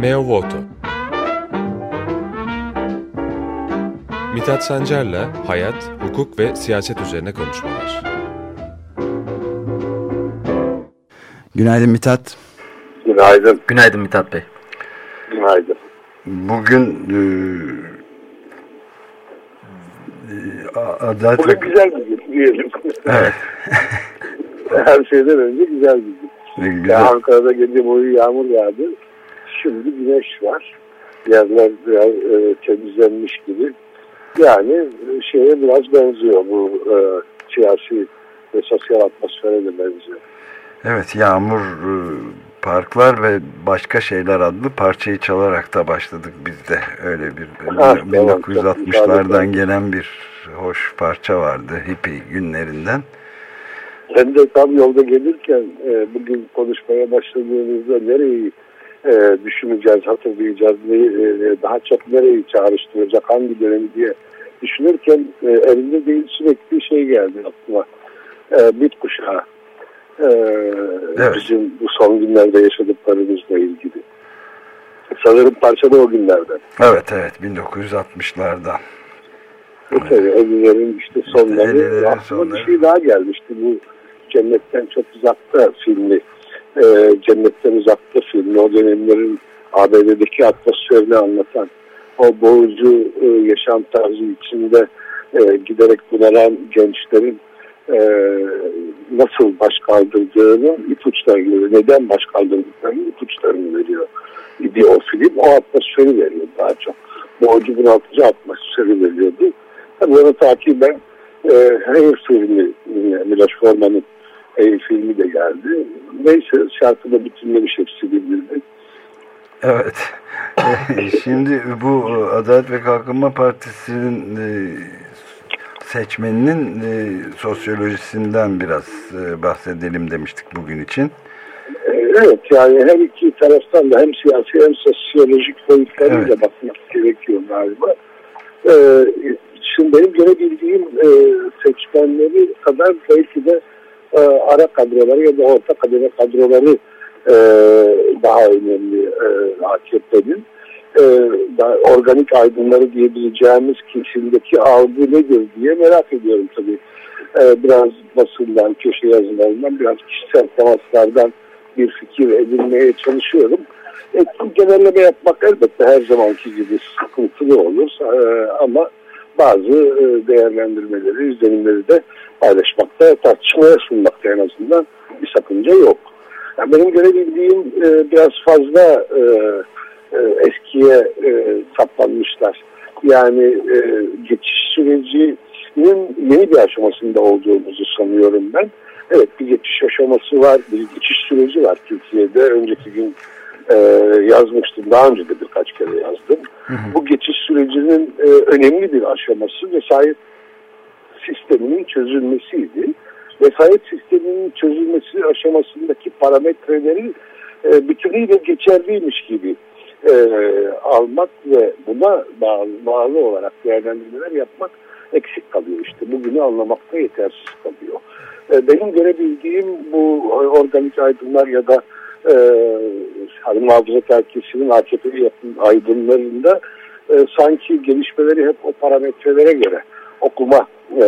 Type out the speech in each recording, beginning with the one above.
Meo Voto Mithat Sancar'la hayat, hukuk ve siyaset üzerine konuşmalar. Günaydın Mithat. Günaydın. Günaydın Mithat Bey. Günaydın. Bugün e, e, Adalet Bugün güzel bir gün diyelim. Evet. Her şeyden önce güzel bir gün. Ne güzel. Ankara'da gece boyu yağmur yağdı. Şimdi güneş var. Yerler biraz e, temizlenmiş gibi. Yani e, şeye biraz benziyor bu e, siyasi ve sosyal atmosfere de benziyor. Evet Yağmur e, Parklar ve Başka Şeyler adlı parçayı çalarak da başladık biz de. Öyle bir Ha, tamam, 1960'lardan tamam. gelen bir hoş parça vardı hippie günlerinden. Ben de tam yolda gelirken e, bugün konuşmaya başladığımızda nereyi e, düşüneceğiz, hatırlayacağız, neyi, e, daha çok nereyi çağrıştıracak, hangi dönemi diye düşünürken e, elimde değil sürekli şey geldi aklıma. E, bit kuşağı. E, Bizim bu son günlerde yaşadıklarımızla ilgili. Sanırım parça da o günlerden. Evet evet 1960'lardan. Tabii Ölülerin işte sonları. Aklıma sonları. bir şey daha gelmişti. Bu Cennetten Çok Uzakta filmi. Ee, Cennetten Uzakta filmi. O dönemlerin ABD'deki atmosferini anlatan o boğucu e, yaşam tarzı içinde e, giderek bunaran gençlerin e, nasıl baş kaldırdığını ipuçlarını, neden baş kaldırdıklarını ipuçlarını veriyor. Bir o film o atmosferi veriyor daha çok. Boğucu bunaltıcı atmosferi veriyordu. Tabii onu takiben e, Hayır filmi, Miloš Forman'ın Hayır filmi de geldi. Neyse şarkı da bütünlemiş hepsi birbirine. Evet. E, Şimdi bu Adalet ve Kalkınma Partisi'nin e, seçmeninin e, sosyolojisinden biraz e, bahsedelim demiştik bugün için. E, Evet yani her iki taraftan da hem siyasi hem sosyolojik boyutlarıyla Evet. bakmak gerekiyor galiba. E, şimdi benim görebildiğim e, seçmenleri kadar belki de e, ara kadroları ya da orta kademe kadroları e, daha önemli e, AKP'nin. E, organik aydınları diyebileceğimiz kesimdeki algı nedir diye merak ediyorum tabii. E, biraz basından, köşe yazılarından, biraz kişisel temaslardan bir fikir edinmeye çalışıyorum. E, genelleme yapmak elbette her zamanki gibi sıkıntılı olur E, ama bazı e, değerlendirmeleri, izlenimleri de paylaşmakta, tartışmaya sunmakta en azından bir sakınca yok. Yani benim görebildiğim e, biraz fazla e, eskiye saplanmışlar. Yani geçiş sürecinin yeni bir aşamasında olduğumuzu sanıyorum ben. Evet bir geçiş aşaması var, bir geçiş süreci var Türkiye'de. Önceki gün e, yazmıştım, daha önce de birkaç kere yazdım. Bu geçiş sürecinin e, önemli bir aşaması vesayet sisteminin çözülmesiydi. Vesayet sisteminin çözülmesi aşamasındaki parametreleri e, bütünüyle geçerliymiş gibi e, almak ve buna bağlı, bağlı olarak değerlendirmeler yapmak eksik kalıyor işte. Bugünü anlamakta yetersiz kalıyor. E, benim görebildiğim bu organik aydınlar ya da e, hani muhafazakar kesimin AKP'li yakın aydınlarında e, sanki gelişmeleri hep o parametrelere göre okuma e,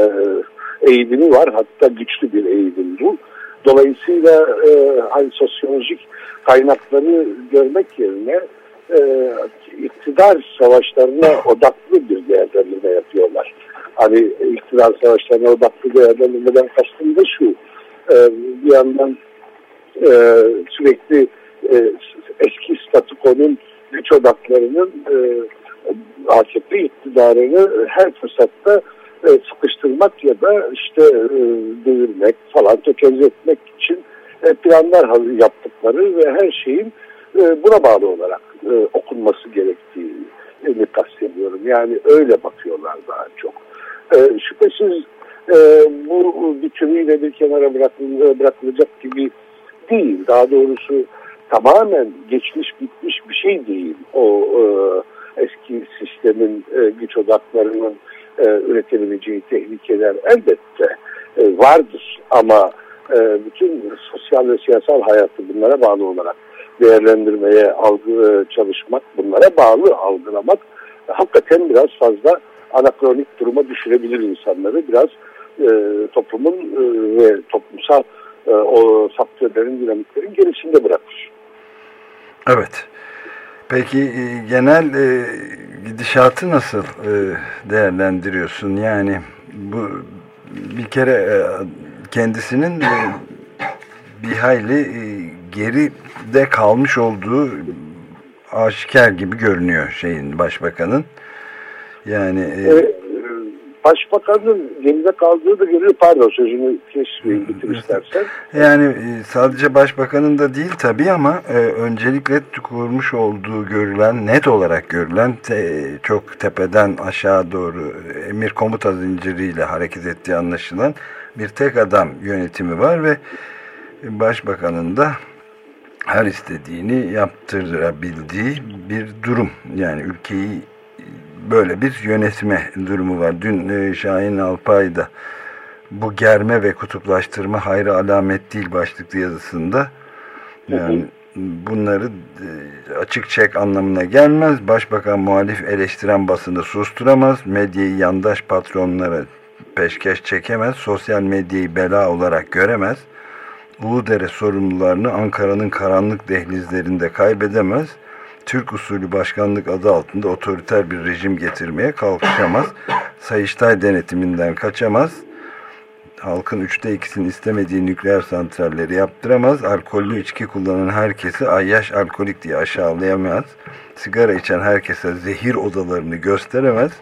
eğilimi var. Hatta güçlü bir eğilim bu. Dolayısıyla e, hani sosyolojik kaynakları görmek yerine e, iktidar savaşlarına odaklı bir değerlendirme yapıyorlar. Hani iktidar savaşlarına odaklı değerlendirmeden kastım da şu. E, bir yandan e, sürekli e, eski statükonun güç odaklarının e, AKP iktidarını her fırsatta e, sıkıştırmak ya da işte e, devirmek falan tökeze etmek için e, planlar yaptıkları ve her şeyin e, buna bağlı olarak e, okunması gerektiğini kastediyorum. Yani öyle bakıyorlar daha çok. E, şüphesiz e, bu bütünüyle bir kenara bırakıl- bırakılacak gibi değil. Daha doğrusu tamamen geçmiş bitmiş bir şey değil. O e, eski sistemin e, güç odaklarının e, üretebileceği tehlikeler elbette e, vardır. Ama e, bütün sosyal ve siyasal hayatı bunlara bağlı olarak değerlendirmeye, algı çalışmak, bunlara bağlı algılamak hakikaten biraz fazla anakronik duruma düşürebilir insanları. Biraz e, toplumun e, ve toplumsal e, o faktörlerin, dinamiklerin gerisinde bırakır. Evet. Peki e, genel e, gidişatı nasıl e, değerlendiriyorsun? Yani bu bir kere e, kendisinin e, bir hayli e, geride kalmış olduğu aşikar gibi görünüyor şeyin başbakanın. Yani e, evet Başbakanın gemide kaldığı da görülüyor. Pardon sözünü kesmeyin bitir istersen. Yani e, sadece başbakanın da değil tabii ama e, öncelikle kurmuş olduğu görülen, net olarak görülen te, çok tepeden aşağı doğru emir komuta zinciriyle hareket ettiği anlaşılan bir tek adam yönetimi var ve başbakanın da her istediğini yaptırabildiği bir durum. Yani ülkeyi böyle bir yönetme durumu var. Dün e, Şahin Alpay da bu germe ve kutuplaştırma hayra alamet değil başlıklı yazısında yani bunları e, açık çek anlamına gelmez. Başbakan muhalif eleştiren basını susturamaz. Medyayı yandaş patronlara peşkeş çekemez. Sosyal medyayı bela olarak göremez. Uludere sorumlularını Ankara'nın karanlık dehlizlerinde kaybedemez Türk usulü başkanlık adı altında otoriter bir rejim getirmeye kalkışamaz. Sayıştay denetiminden kaçamaz. Halkın üçte ikisini istemediği nükleer santralleri yaptıramaz. Alkollü içki kullanan herkesi ayyaş alkolik diye aşağılayamaz. Sigara içen herkese zehir odalarını gösteremez.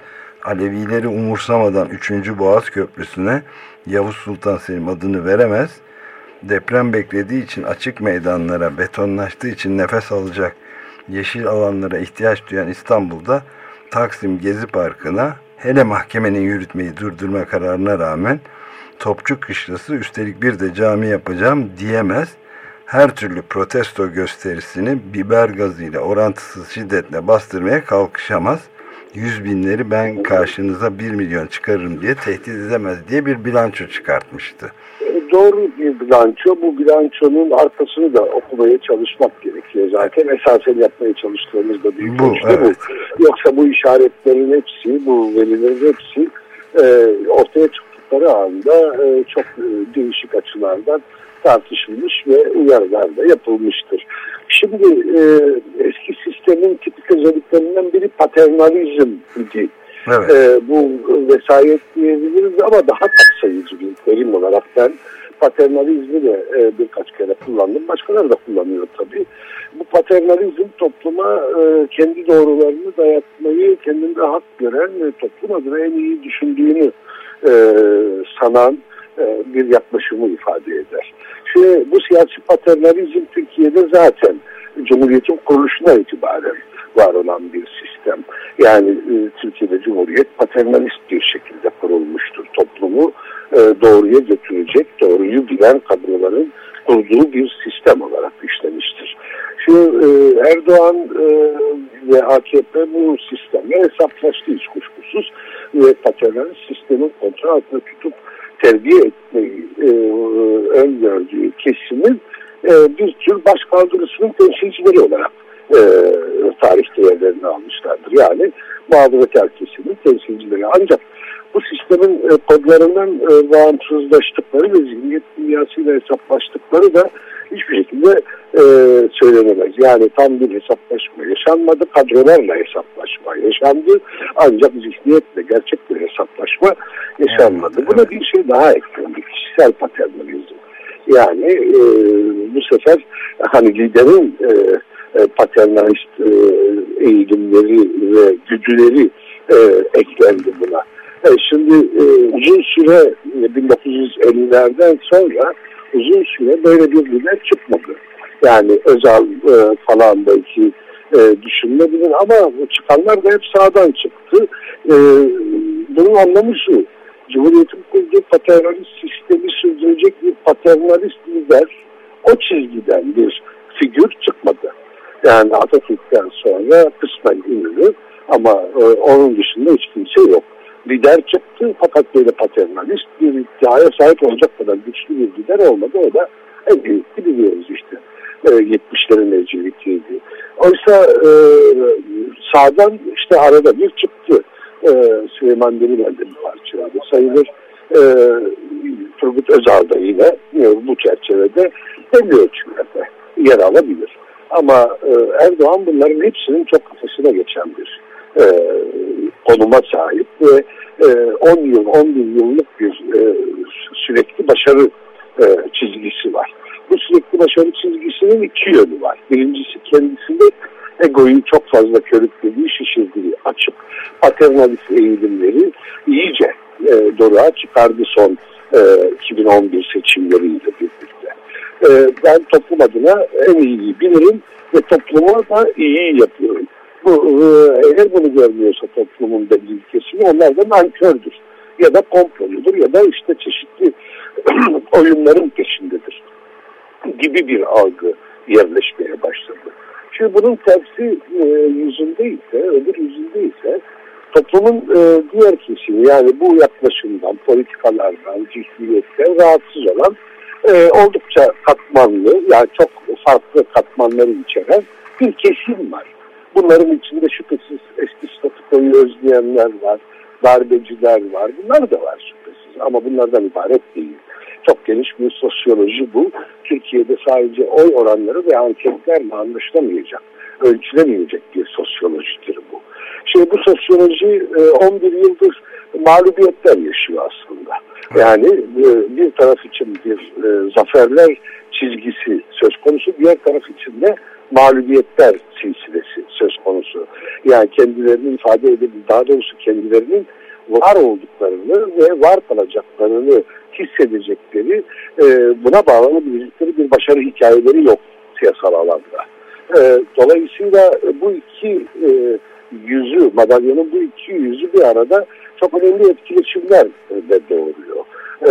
Alevileri umursamadan 3. Boğaz Köprüsü'ne Yavuz Sultan Selim adını veremez. Deprem beklediği için açık meydanlara betonlaştığı için nefes alacak yeşil alanlara ihtiyaç duyan İstanbul'da Taksim Gezi Parkı'na hele mahkemenin yürütmeyi durdurma kararına rağmen Topçu Kışlası üstelik bir de cami yapacağım diyemez. Her türlü protesto gösterisini biber gazıyla orantısız şiddetle bastırmaya kalkışamaz. Yüz binleri ben karşınıza bir milyon çıkarırım diye tehdit edemez diye bir bilanço çıkartmıştı doğru bir bilanço. Bu bilançonun arkasını da okumaya çalışmak gerekiyor zaten. Esasen yapmaya çalıştığımız da büyük bu, evet. bu. Yoksa bu işaretlerin hepsi, bu verilerin hepsi e, ortaya çıktıkları anda e, çok e, değişik açılardan tartışılmış ve uyarılar da yapılmıştır. Şimdi e, eski sistemin tipik özelliklerinden biri paternalizm idi. Evet. E, bu vesayet diyebiliriz ama daha kapsayıcı bir terim olarak ben paternalizmi de e, birkaç kere kullandım. Başkaları da kullanıyor tabii. Bu paternalizm topluma e, kendi doğrularını dayatmayı kendinde hak gören ve toplum adına en iyi düşündüğünü e, sanan e, bir yaklaşımı ifade eder. Şimdi bu siyasi paternalizm Türkiye'de zaten Cumhuriyet'in kuruluşuna itibaren var olan bir sistem. Yani e, Türkiye'de Cumhuriyet paternalist bir şekilde kurulmuştur. Toplumu e, doğruya götürecek, doğruyu bilen kadroların kurduğu bir sistem olarak işlemiştir. Şu e, Erdoğan e, ve AKP bu sistemle hesaplaştı hiç kuşkusuz ve paternalist sistemin kontrol altında tutup terbiye etmeyi e, öngördüğü kesimin e, bir tür başkaldırısının temsilcileri olarak e, tarihte yerlerini almışlardır. Yani mağduriyet kesimin temsilcileri. Ancak bu sistemin e, kodlarından e, bağımsızlaştıkları ve zihniyet dünyasıyla hesaplaştıkları da hiçbir şekilde e, söylenemez. Yani tam bir hesaplaşma yaşanmadı, kadrolarla hesaplaşma yaşandı. Ancak zihniyetle gerçek bir hesaplaşma yaşanmadı. Evet, Buna evet. bir şey daha eklendi, kişisel paternalizm. Yani e, bu sefer hani liderin e, e paternalist e, eğilimleri ve güdüleri e, eklendi buna. E, şimdi e, uzun süre 1950'lerden sonra uzun süre böyle bir lider çıkmadı. Yani özel e, falan belki e, düşünülebilir ama çıkanlar da hep sağdan çıktı. E, bunun anlamı şu. Cumhuriyet'in kurduğu paternalist sistemi sürdürecek bir paternalist lider o çizgiden bir figür çıkmadı. Yani Atatürk'ten sonra kısmen ünlü ama e, onun dışında hiç kimse yok lider çıktı fakat böyle paternalist bir iddiaya sahip olacak kadar güçlü bir lider olmadı. O da en büyük biliyoruz işte. e, 70'lerin ecelikiydi. Oysa e, sağdan işte arada bir çıktı. E, Süleyman Demirel'de parçaladı sayılır. E, Turgut Özal da yine bu çerçevede belli ölçülerde yer alabilir. Ama e, Erdoğan bunların hepsinin çok kafasına geçen bir e, konuma sahip ve e, 10 yıl, 11 yıllık bir e, sürekli başarı e, çizgisi var. Bu sürekli başarı çizgisinin iki yönü var. Birincisi kendisinde egoyu çok fazla körüklediği, şişirdiği, açık paternalist eğilimleri iyice e, doruğa çıkardı son e, 2011 seçimleriyle. E, ben toplum adına en iyi bilirim ve topluma da iyi yapıyorum. Bu, e, eğer bunu görmüyorsa toplumun belli kesimi onlar da nankördür. Ya da komploludur ya da işte çeşitli oyunların peşindedir gibi bir algı yerleşmeye başladı. Çünkü bunun tersi e, yüzünde ise, öbür yüzünde ise toplumun e, diğer kesimi yani bu yaklaşımdan, politikalardan, cihliyetten rahatsız olan e, oldukça katmanlı yani çok farklı katmanları içeren bir kesim var. Bunların içinde şüphesiz eski statükoyu özleyenler var, darbeciler var. Bunlar da var şüphesiz ama bunlardan ibaret değil. Çok geniş bir sosyoloji bu. Türkiye'de sadece oy oranları ve anketlerle anlaşılamayacak, ölçülemeyecek bir sosyolojidir bu. Şey bu sosyoloji 11 e, yıldır mağlubiyetler yaşıyor aslında. Yani e, bir taraf için bir e, zaferler çizgisi söz konusu, diğer taraf için de mağlubiyetler silsilesi söz konusu. Yani kendilerini ifade edebilir, daha doğrusu kendilerinin var olduklarını ve var kalacaklarını hissedecekleri e, buna bağlanabilecekleri bir başarı hikayeleri yok siyasal alanda. E, dolayısıyla bu iki yüzü, madalyonun bu iki yüzü bir arada çok önemli etkileşimler de doğuruyor. E,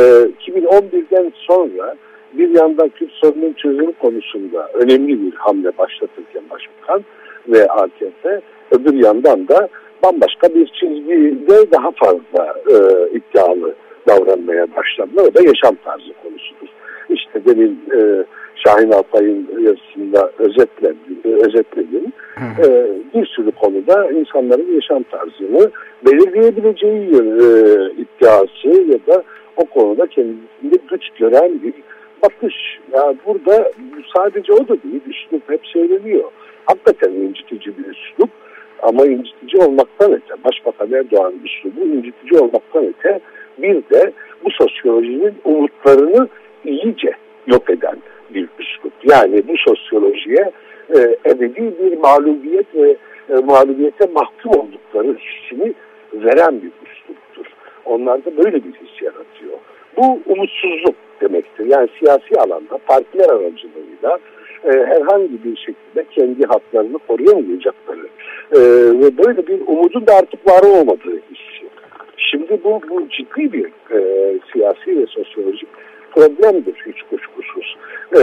2011'den sonra bir yandan Kürt sorunun çözümü konusunda önemli bir hamle başlatırken Başbakan ve AKP, öbür yandan da bambaşka bir çizgide daha fazla e, iddialı davranmaya başladılar. O da yaşam tarzı konusudur. İşte demin e, Şahin Alpay'ın yazısında özetle, özetledim. E, bir sürü konuda insanların yaşam tarzını belirleyebileceği e, iddiası ya da o konuda kendisinde güç gören bir bakış. Yani burada sadece o da değil, üslup hep söyleniyor. Hakikaten incitici bir üslup ama incitici olmaktan öte, Başbakan Erdoğan üslubu incitici olmaktan öte bir de bu sosyolojinin umutlarını iyice yok eden bir üslup. Yani bu sosyolojiye e, ebedi bir mağlubiyet ve e, mağlubiyete mahkum oldukları hissini veren bir üsluptur. Onlarda böyle bir his yaratıyor. Bu umutsuzluk demektir. Yani siyasi alanda partiler aracılığıyla e, herhangi bir şekilde kendi haklarını koruyamayacakları e, ve böyle bir umudun da artık var olmadığı hissi. Şimdi bu, bu ciddi bir e, siyasi ve sosyolojik problemdir hiç kuşkusuz. E,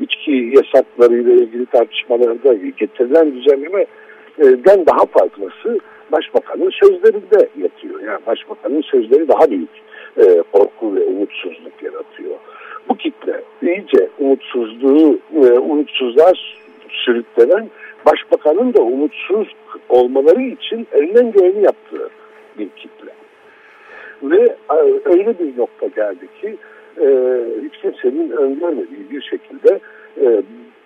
içki yasaklarıyla ilgili tartışmalarda getirilen düzenlemeden daha fazlası Başbakanın sözlerinde yatıyor. Yani Başbakanın sözleri daha büyük e, korku ve umutsuzluk yaratıyor. Bu kitle iyice umutsuzluğu, e, umutsuzluğa sürüklenen başbakanın da umutsuz olmaları için elinden geleni yaptığı bir kitle. Ve e, öyle bir nokta geldi ki e, hiç kimsenin öngörmediği bir şekilde e,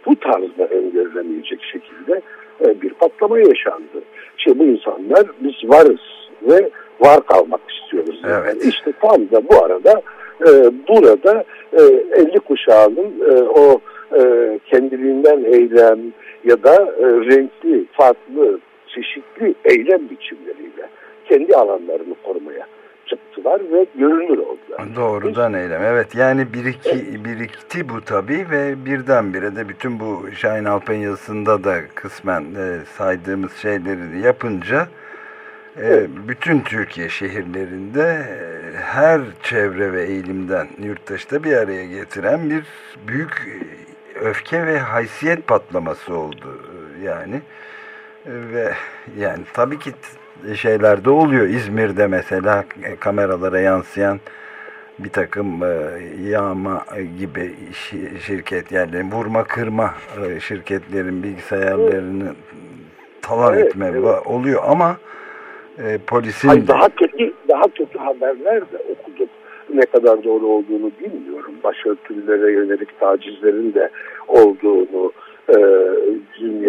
bu tarzda öngörülemeyecek şekilde e, bir patlama yaşandı. İşte bu insanlar biz varız ve var kalmak istiyoruz. Evet. Yani işte tam da bu arada e, burada e, 50 kuşağının e, o e, kendiliğinden eylem ya da e, renkli, farklı, çeşitli eylem biçimleriyle kendi alanlarını korumaya çıktılar ve görünür oldular. Doğrudan eylem. Evet yani biriki, birikti bu tabii ve birdenbire de bütün bu Şahin Alpay'ın yazısında da kısmen e, saydığımız şeyleri yapınca e, bütün Türkiye şehirlerinde e, her çevre ve eğilimden yurttaşta bir araya getiren bir büyük e, öfke ve haysiyet patlaması oldu yani ve yani tabii ki şeyler de oluyor İzmir'de mesela kameralara yansıyan bir takım e, yağma gibi şirket yerleri, vurma kırma e, şirketlerin bilgisayarlarını talan evet, etme evet. oluyor ama e, polisin Hayır, daha kötü daha kötü haberler de okuduk. Ne kadar doğru olduğunu bilmiyorum. Başörtülere yönelik tacizlerin de olduğunu e,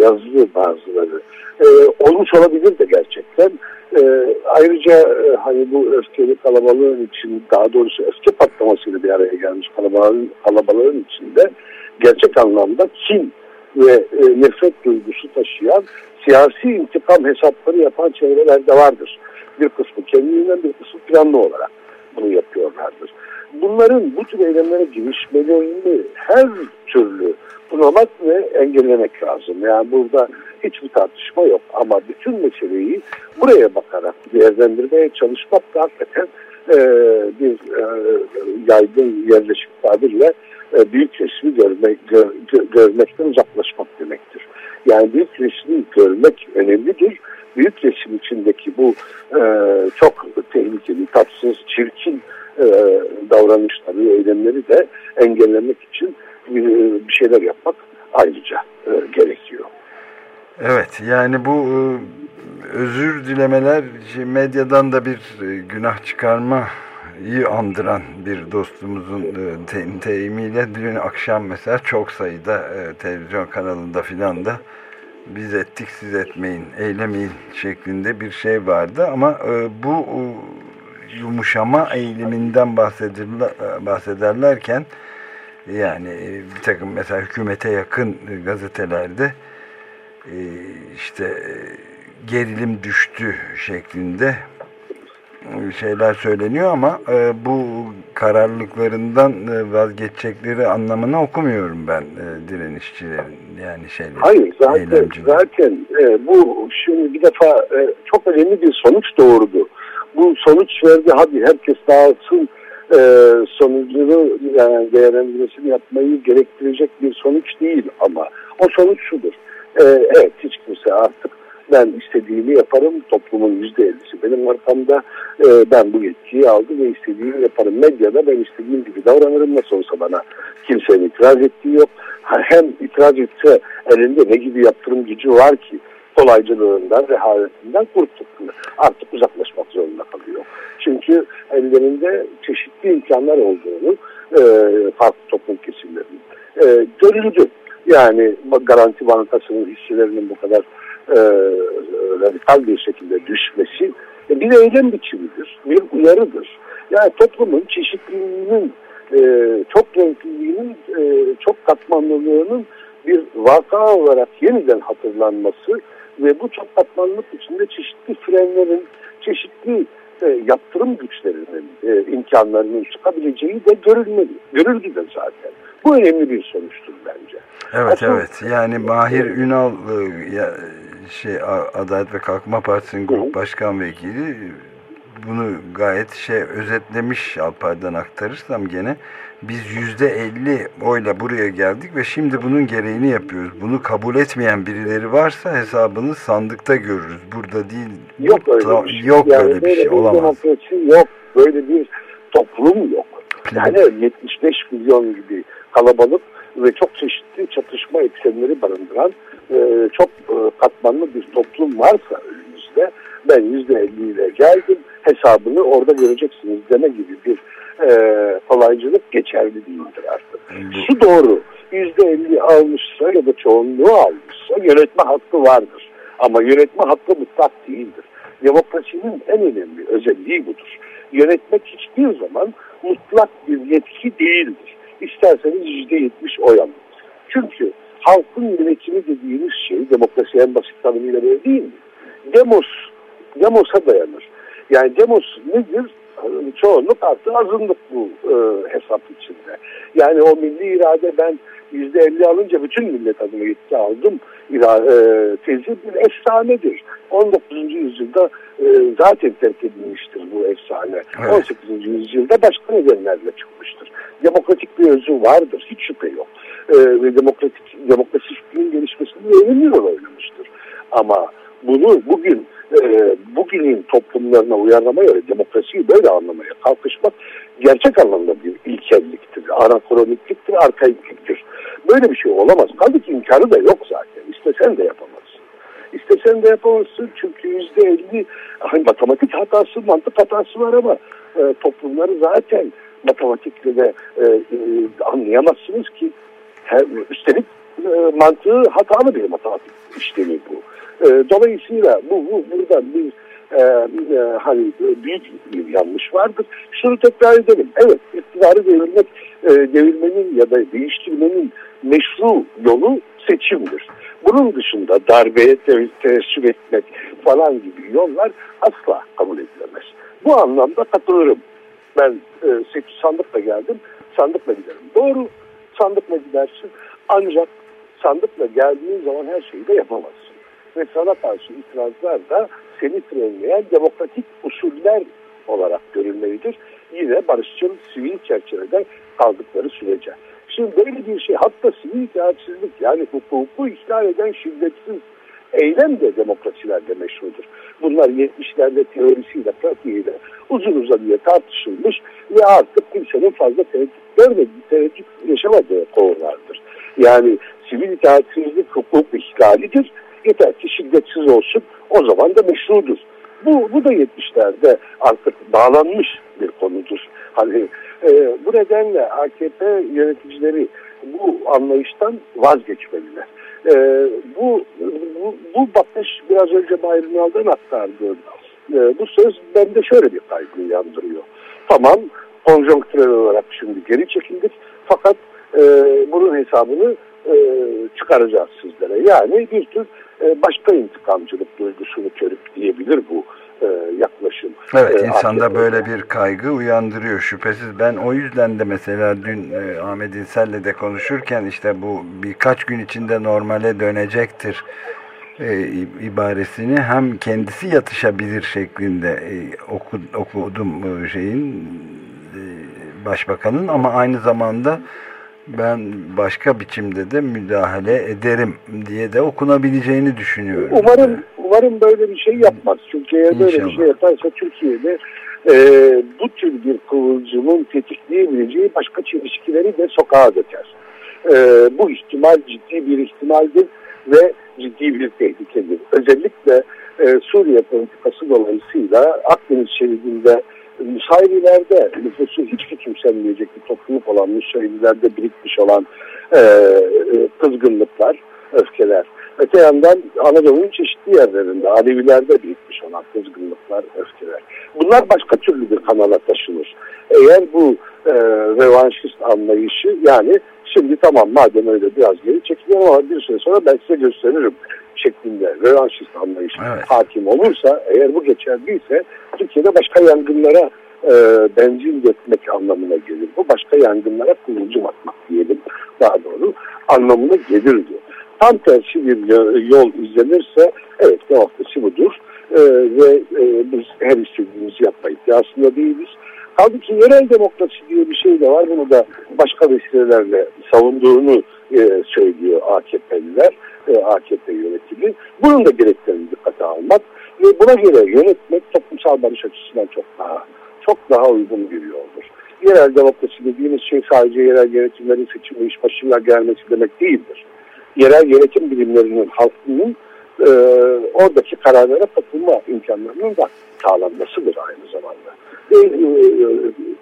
yazılı bazıları. E, olmuş olabilir de gerçekten. E, ayrıca e, hani bu öfkeli kalabalığın için daha doğrusu öfke patlamasıyla bir araya gelmiş kalabalığın, kalabalığın içinde gerçek anlamda kim ve e, nefret duygusu taşıyan siyasi intikam hesapları yapan çevreler de vardır. Bir kısmı kendiliğinden bir kısmı planlı olarak bunu yapıyorlardır. Bunların bu tür eylemlere girişmelerini her türlü bunamak ve engellemek lazım. Yani burada hiçbir tartışma yok ama bütün meseleyi buraya bakarak değerlendirmeye çalışmak da hakikaten e, bir e, yaygın yerleşik tabirle e, büyük resmi görmek, gör, görmekten uzaklaşmak demektir. Yani büyük resmi görmek önemlidir. Büyük resim içindeki bu e, çok tehlikeli, tatsız, çirkin e, davranışları, eylemleri de engellemek için e, bir şeyler yapmak ayrıca e, gerekiyor. Evet yani bu e, özür dilemeler medyadan da bir günah çıkarma iyi andıran bir dostumuzun te teyimiyle dün akşam mesela çok sayıda televizyon kanalında filan da biz ettik siz etmeyin, eylemeyin şeklinde bir şey vardı ama bu yumuşama eğiliminden bahsederler, bahsederlerken yani bir takım mesela hükümete yakın gazetelerde işte gerilim düştü şeklinde şeyler söyleniyor ama e, bu kararlılıklarından e, vazgeçecekleri anlamını okumuyorum ben e, direnişçilerin yani şeyler. Hayır zaten zaten e, bu şimdi bir defa e, çok önemli bir sonuç doğurdu. Bu sonuç verdi hadi herkes dağılsın e, sonucunu yani değerlendirmesini yapmayı gerektirecek bir sonuç değil ama o sonuç şudur. E, evet hiç kimse artık ben istediğimi yaparım. Toplumun yüzde ellisi benim arkamda. E, ben bu yetkiyi aldım ve istediğimi yaparım. Medyada ben istediğim gibi davranırım. Nasıl olsa bana kimsenin itiraz ettiği yok. Hem itiraz etse elinde ne gibi yaptırım gücü var ki kolaycılığından, rehavetinden kurtuldu. Artık uzaklaşmak zorunda kalıyor. Çünkü ellerinde çeşitli imkanlar olduğunu e, farklı toplum kesimlerinin e, görüldü. Yani Garanti Bankası'nın hisselerinin bu kadar e, radikal bir şekilde düşmesi e, bir eylem biçimidir, bir uyarıdır. Yani toplumun çeşitliliğinin, e, çok renkliliğinin, e, çok katmanlılığının bir vaka olarak yeniden hatırlanması ve bu çok katmanlık içinde çeşitli frenlerin, çeşitli e, yaptırım güçlerinin e, imkanlarının çıkabileceği de görülmeli. Görüldü de zaten. Bu önemli bir sonuçtur bence. Evet Aslında, evet. Yani Mahir Ünal e, ya, şey Adalet ve Kalkınma Partisi'nin grup başkan vekili bunu gayet şey özetlemiş Alpay'dan aktarırsam gene biz yüzde elli oyla buraya geldik ve şimdi bunun gereğini yapıyoruz. Bunu kabul etmeyen birileri varsa hesabını sandıkta görürüz. Burada değil. Yok öyle bir şey. Yok yani öyle bir şey olamaz. Yok. Böyle bir toplum yok. Yani 75 milyon gibi kalabalık ve çok çeşitli çatışma eksenleri barındıran e, çok e, katmanlı bir toplum varsa önümüzde ben yüzde ile geldim hesabını orada göreceksiniz deme gibi bir e, kolaycılık geçerli değildir artık. Şu doğru yüzde elli almışsa ya da çoğunluğu almışsa yönetme hakkı vardır. Ama yönetme hakkı mutlak değildir. Demokrasinin en önemli özelliği budur. Yönetmek hiçbir zaman mutlak bir yetki değildir. İsterseniz yüzde yetmiş oy alın. Çünkü halkın yönetimi dediğimiz şey demokrasi en basit tanımıyla böyle değil mi? Demos, demosa dayanır. Yani demos nedir? Çoğunluk artı azınlık bu e, hesap içinde. Yani o milli irade ben yüzde elli alınca bütün millet adına yetki aldım. İrade, e, tezi bir efsanedir. 19. yüzyılda e, zaten terk edilmiştir bu efsane. Evet. 18. yüzyılda başka nedenlerle çıkmıştır. Demokratik bir özü vardır. Hiç şüphe yok e, ve demokratik demokrasi fikrinin gelişmesinde önemli rol oynamıştır. Ama bunu bugün e, bugünün toplumlarına uyarlamaya ve demokrasiyi böyle anlamaya kalkışmak gerçek anlamda bir ilkelliktir, anakronikliktir, arkaikliktir. Böyle bir şey olamaz. Kaldı ki imkanı da yok zaten. İstesen de yapamazsın. İstesen de yapamazsın çünkü yüzde elli hani matematik hatası, mantık hatası var ama e, toplumları zaten matematikle de e, e, anlayamazsınız ki. Hem, üstelik e, mantığı hatalı bir matematik işlemi bu. E, dolayısıyla bu, bu burada bir e, e, hani büyük bir yanlış vardır. Şunu tekrar edelim. Evet iktidarı devirmek, e, devirmenin ya da değiştirmenin meşru yolu seçimdir. Bunun dışında darbeye te teessüp etmek falan gibi yollar asla kabul edilemez. Bu anlamda katılırım. Ben e, sandıkla geldim, sandıkla giderim. Doğru, sandıkla gidersin. Ancak sandıkla geldiğin zaman her şeyi de yapamazsın. Ve sana karşı itirazlar da seni frenleyen demokratik usuller olarak görülmelidir. Yine barışçıl sivil çerçevede kaldıkları sürece. Şimdi böyle bir şey hatta sivil itaatsizlik yani hukuku ihlal eden şiddetsiz eylem de demokrasilerde meşrudur. Bunlar 70'lerde teorisiyle, pratiğiyle uzun uzadıya tartışılmış ve artık kimsenin fazla tereddüt görmediği, tereddüt yaşamadığı konulardır. Yani sivil itaatsizlik hukuk ihlalidir. Yeter ki şiddetsiz olsun o zaman da meşrudur. Bu, bu da 70'lerde artık bağlanmış bir konudur. Hani e, bu nedenle AKP yöneticileri bu anlayıştan vazgeçmeliler. E, bu, bu, bu bakış biraz önce Mahir Ünal'dan aktardığım e, bu söz bende şöyle bir kaygı uyandırıyor. Tamam konjonktürel olarak şimdi geri çekildik fakat e, bunun hesabını e, çıkaracağız sizlere. Yani bir tür başka intikamcılık duygusunu körük diyebilir bu e, yaklaşım. Evet e, insanda böyle bir kaygı uyandırıyor şüphesiz. Ben o yüzden de mesela dün e, Ahmet İnsel'le de konuşurken işte bu birkaç gün içinde normale dönecektir e, ibaresini hem kendisi yatışabilir şeklinde e, oku, okudum e, şeyin e, başbakanın ama aynı zamanda ben başka biçimde de müdahale ederim diye de okunabileceğini düşünüyorum. Umarım umarım böyle bir şey yapmaz. Çünkü eğer böyle İnşallah. bir şey yaparsa Türkiye'de e, bu tür bir kıvılcımın tetikleyebileceği başka çelişkileri de sokağa döker. E, bu ihtimal ciddi bir ihtimaldir ve ciddi bir tehlikedir. Özellikle e, Suriye politikası dolayısıyla Akdeniz şeridinde Nusayrilerde nüfusu hiç küçümsenmeyecek bir topluluk olan Nusayrilerde birikmiş olan e, e, kızgınlıklar, öfkeler. Öte yandan Anadolu'nun çeşitli yerlerinde Alevilerde birikmiş olan kızgınlıklar, öfkeler. Bunlar başka türlü bir kanala taşınır. Eğer bu e, revanşist anlayışı yani şimdi tamam madem öyle biraz geri çekiliyor ama bir süre sonra ben size gösteririm şeklinde revanşist anlayış evet. hakim olursa eğer bu geçerliyse Türkiye'de başka yangınlara e, benzin dökmek anlamına gelir. Bu başka yangınlara kıvılcım atmak diyelim daha doğru anlamına gelir diyor. Tam tersi bir yol izlenirse evet demokrasi budur e, ve e, biz her istediğimizi yapma iddiasında değiliz. Halbuki yerel demokrasi diye bir şey de var. Bunu da başka vesilelerle savunduğunu e, söylüyor AKP'liler, e, AKP yönetimi. Bunun da gereklerini dikkate almak ve buna göre yönetmek toplumsal barış açısından çok daha çok daha uygun bir yoldur. Yerel demokrasi dediğimiz şey sadece yerel yönetimlerin seçim iş başına gelmesi demek değildir. Yerel yönetim bilimlerinin halkının e, oradaki kararlara katılma imkanlarının da sağlanmasıdır aynı zamanda. E,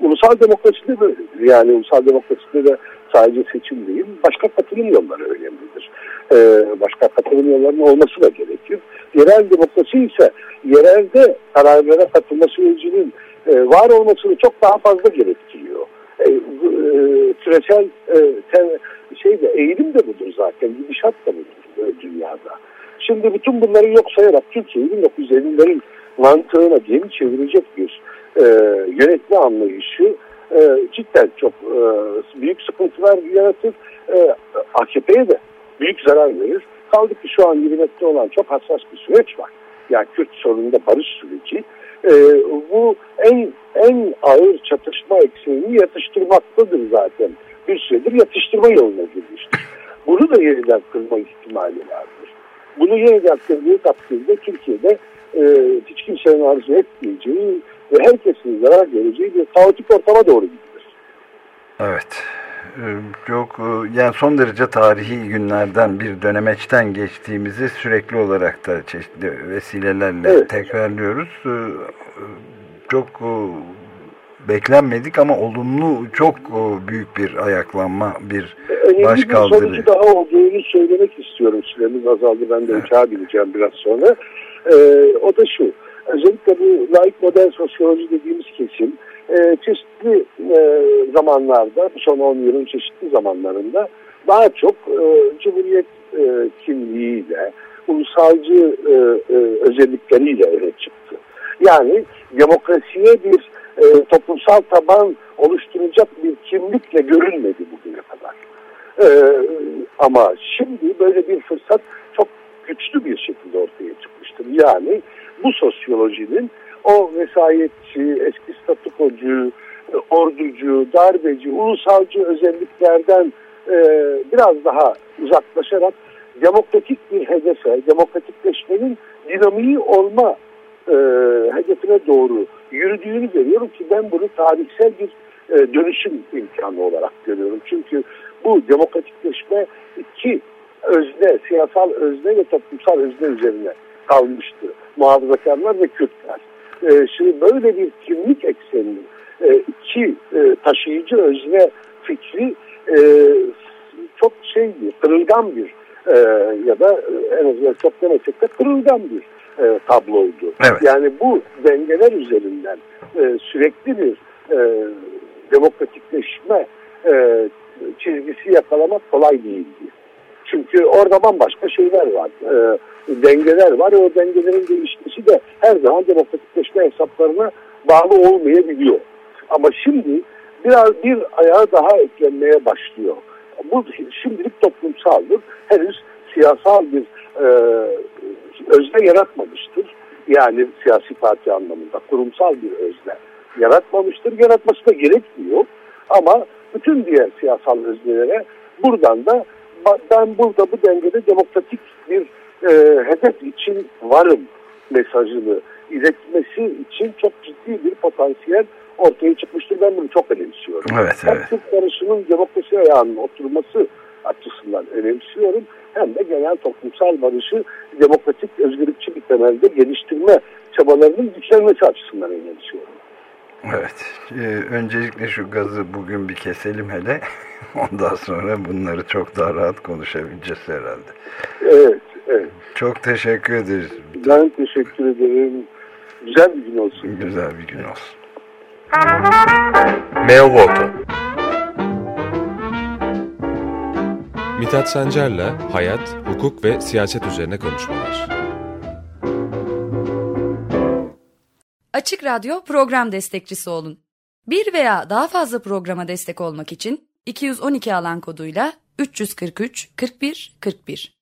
ulusal demokraside böyledir. Yani ulusal demokraside de sadece seçim değil, başka katılım yolları önemlidir. E, başka katılım yollarının olması da gerekir. Yerel demokrasi ise yerelde kararlara katılma sürecinin e, var olmasını çok daha fazla gerektiriyor. E, e, küresel e, te, şey de eğilim de budur zaten, gidişat da budur e, dünyada. Şimdi bütün bunları yok sayarak Türkiye'yi 1950'lerin mantığına geri çevirecek bir e, yönetme anlayışı e, cidden çok e, büyük sıkıntılar yaratır. E, AKP'ye de büyük zarar verir. Kaldı ki şu an yürümekte olan çok hassas bir süreç var. Yani Kürt sorununda barış süreci. E, bu en en ağır çatışma eksenini yatıştırmaktadır zaten. Bir süredir yatıştırma yoluna girmiştir. Bunu da yeniden kırma ihtimali vardır. Bunu yeniden kırdığı takdirde Türkiye'de e, hiç kimsenin arzu etmeyeceği ve herkesin zarar göreceği bir kaotik ortama doğru gidiyor. Evet. Ee, çok e, yani son derece tarihi günlerden bir dönemeçten geçtiğimizi sürekli olarak da çeşitli vesilelerle evet. tekrarlıyoruz. Ee, çok e, beklenmedik ama olumlu çok e, büyük bir ayaklanma, bir Önemli başkaldırı. Önemli bir sonucu daha olduğunu söylemek istiyorum. Süremiz azaldı. Ben de uçağa bineceğim biraz sonra. Ee, o da şu. Özellikle bu laik modern sosyoloji dediğimiz kesim e, çeşitli e, zamanlarda, son 10 yılın çeşitli zamanlarında daha çok e, Cumhuriyet e, kimliğiyle, ulusalcı e, e, özellikleriyle öne çıktı. Yani demokrasiye bir e, toplumsal taban oluşturacak bir kimlikle görünmedi bugüne kadar. E, ama şimdi böyle bir fırsat çok güçlü bir şekilde ortaya çıkmıştır. Yani bu sosyolojinin o vesayetçi, eski statükocu, orducu, darbeci, ulusalcı özelliklerden e, biraz daha uzaklaşarak demokratik bir hedefe, demokratikleşmenin dinamiği olma e, hedefine doğru yürüdüğünü görüyorum ki ben bunu tarihsel bir e, dönüşüm imkanı olarak görüyorum. Çünkü bu demokratikleşme iki özne, siyasal özne ve toplumsal özne üzerine kalmıştı. Muhafazakarlar ve Kürtler. E, şimdi böyle bir kimlik ekseninin e, iki e, taşıyıcı özne fikri e, çok şey bir, kırılgan bir e, ya da e, en azından çok demesek de kırılgan bir e, tabloydu. Evet. Yani bu dengeler üzerinden e, sürekli bir e, demokratikleşme e, çizgisi yakalamak kolay değildi. Çünkü orada bambaşka şeyler var. E, dengeler var. O dengelerin değişmesi de her zaman demokratikleşme hesaplarına bağlı olmayabiliyor. Ama şimdi biraz bir ayağı daha eklenmeye başlıyor. Bu şimdilik toplumsaldır. Henüz siyasal bir e, özne yaratmamıştır. Yani siyasi parti anlamında kurumsal bir özne yaratmamıştır. Yaratması da gerekmiyor. Ama bütün diğer siyasal öznelere buradan da ben burada bu dengede demokratik bir e, hedef için varım mesajını iletmesi için çok ciddi bir potansiyel ortaya çıkmıştır. Ben bunu çok önemsiyorum. Evet, hem evet. Türk barışının demokrasi ayağının oturması açısından önemsiyorum. Hem de genel toplumsal barışı demokratik özgürlükçü bir temelde geliştirme çabalarının güçlenmesi açısından önemsiyorum. Evet. Ee, öncelikle şu gazı bugün bir keselim hele. Ondan sonra bunları çok daha rahat konuşabileceğiz herhalde. Evet. Evet. Çok teşekkür ederiz. Ben teşekkür ederim. Güzel bir gün olsun. Güzel bir gün olsun. Meo Voto Mithat Sancar'la hayat, hukuk ve siyaset üzerine konuşmalar. Açık Radyo program destekçisi olun. Bir veya daha fazla programa destek olmak için 212 alan koduyla 343 41 41